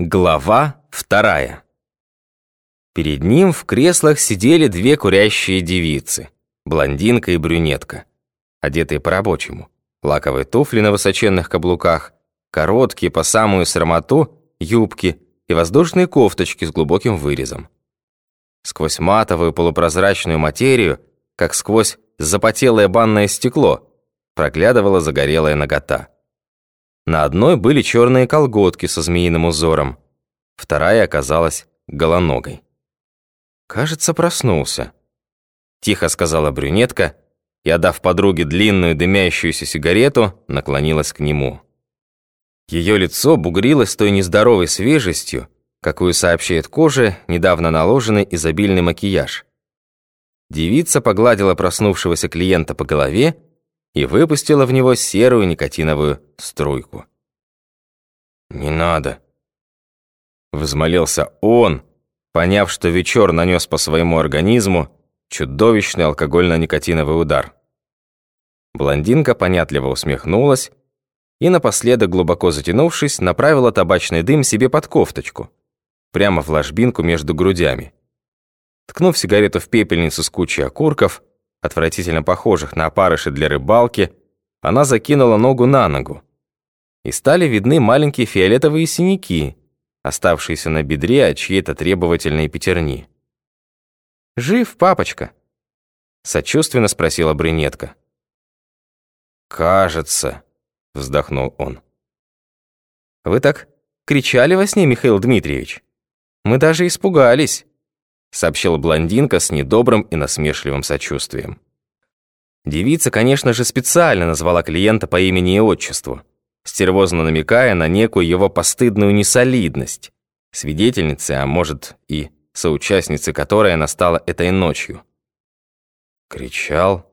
Глава вторая. Перед ним в креслах сидели две курящие девицы, блондинка и брюнетка, одетые по-рабочему. Лаковые туфли на высоченных каблуках, короткие по самую срамоту юбки и воздушные кофточки с глубоким вырезом. Сквозь матовую полупрозрачную материю, как сквозь запотелое банное стекло, проглядывала загорелая нагота. На одной были черные колготки со змеиным узором, вторая оказалась голоногой. «Кажется, проснулся», — тихо сказала брюнетка и, отдав подруге длинную дымящуюся сигарету, наклонилась к нему. Ее лицо бугрилось той нездоровой свежестью, какую сообщает коже недавно наложенный изобильный макияж. Девица погладила проснувшегося клиента по голове и выпустила в него серую никотиновую струйку. «Не надо», — взмолился он, поняв, что вечер нанес по своему организму чудовищный алкогольно-никотиновый удар. Блондинка понятливо усмехнулась и напоследок, глубоко затянувшись, направила табачный дым себе под кофточку, прямо в ложбинку между грудями. Ткнув сигарету в пепельницу с кучей окурков, отвратительно похожих на опарыши для рыбалки, она закинула ногу на ногу. И стали видны маленькие фиолетовые синяки, оставшиеся на бедре от чьей-то требовательной пятерни. «Жив, папочка?» Сочувственно спросила брюнетка. «Кажется», — вздохнул он. «Вы так кричали во сне, Михаил Дмитриевич? Мы даже испугались» сообщила блондинка с недобрым и насмешливым сочувствием. Девица, конечно же, специально назвала клиента по имени и отчеству, стервозно намекая на некую его постыдную несолидность, свидетельницы, а может и соучастницы которой она стала этой ночью. Кричал?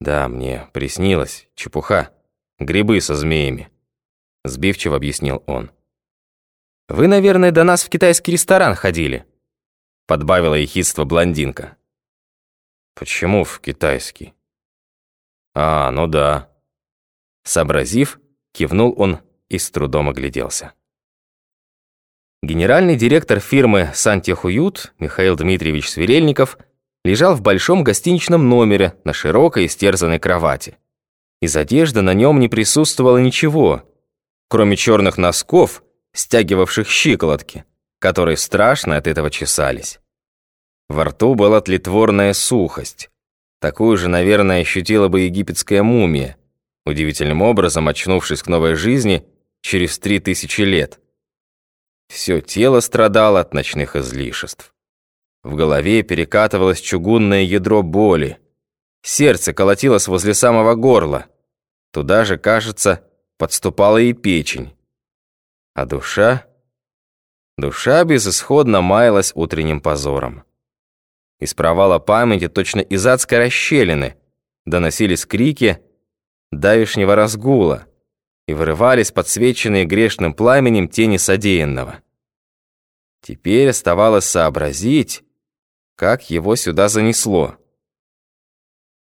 Да, мне приснилось, чепуха, грибы со змеями, сбивчиво объяснил он. Вы, наверное, до нас в китайский ресторан ходили, подбавила ехидство блондинка. Почему в китайский? А, ну да. Сообразив, кивнул он и с трудом огляделся. Генеральный директор фирмы «Сантехуют» Михаил Дмитриевич Сверельников лежал в большом гостиничном номере на широкой истерзанной кровати. Из одежды на нем не присутствовало ничего, кроме черных носков, стягивавших щиколотки которые страшно от этого чесались. Во рту была тлетворная сухость. Такую же, наверное, ощутила бы египетская мумия, удивительным образом очнувшись к новой жизни через три тысячи лет. Все тело страдало от ночных излишеств. В голове перекатывалось чугунное ядро боли. Сердце колотилось возле самого горла. Туда же, кажется, подступала и печень. А душа Душа безысходно маялась утренним позором. Из провала памяти, точно из адской расщелины, доносились крики давишнего разгула и вырывались подсвеченные грешным пламенем тени содеянного. Теперь оставалось сообразить, как его сюда занесло.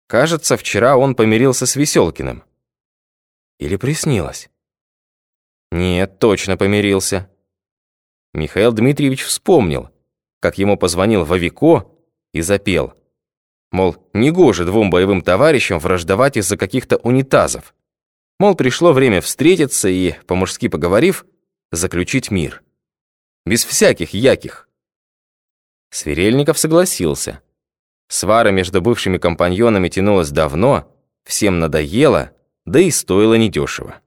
Кажется, вчера он помирился с Веселкиным. Или приснилось? Нет, точно помирился. Михаил Дмитриевич вспомнил, как ему позвонил Вовико и запел. Мол, негоже двум боевым товарищам враждовать из-за каких-то унитазов. Мол, пришло время встретиться и, по-мужски поговорив, заключить мир. Без всяких яких. Сверельников согласился. Свара между бывшими компаньонами тянулась давно, всем надоело, да и стоило недешево.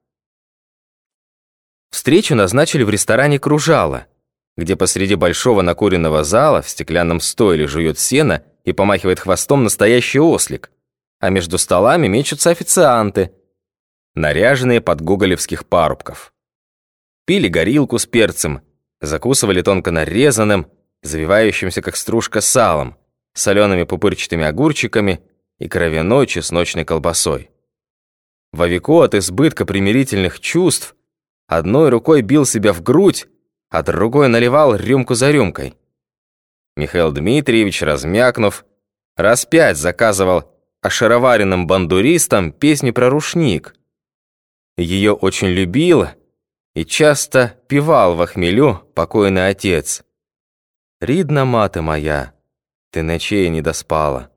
Встречу назначили в ресторане «Кружало», где посреди большого накуренного зала в стеклянном стойле жует сено и помахивает хвостом настоящий ослик, а между столами мечутся официанты, наряженные под гоголевских парубков. Пили горилку с перцем, закусывали тонко нарезанным, завивающимся как стружка салом, солеными пупырчатыми огурчиками и кровяной чесночной колбасой. Вовико от избытка примирительных чувств одной рукой бил себя в грудь, а другой наливал рюмку за рюмкой. Михаил Дмитриевич, размякнув, раз пять заказывал ошароваренным бандуристам песню про рушник. Ее очень любил И часто певал в хмелю покойный отец. «Рідна мати моя, ты ночей не доспала».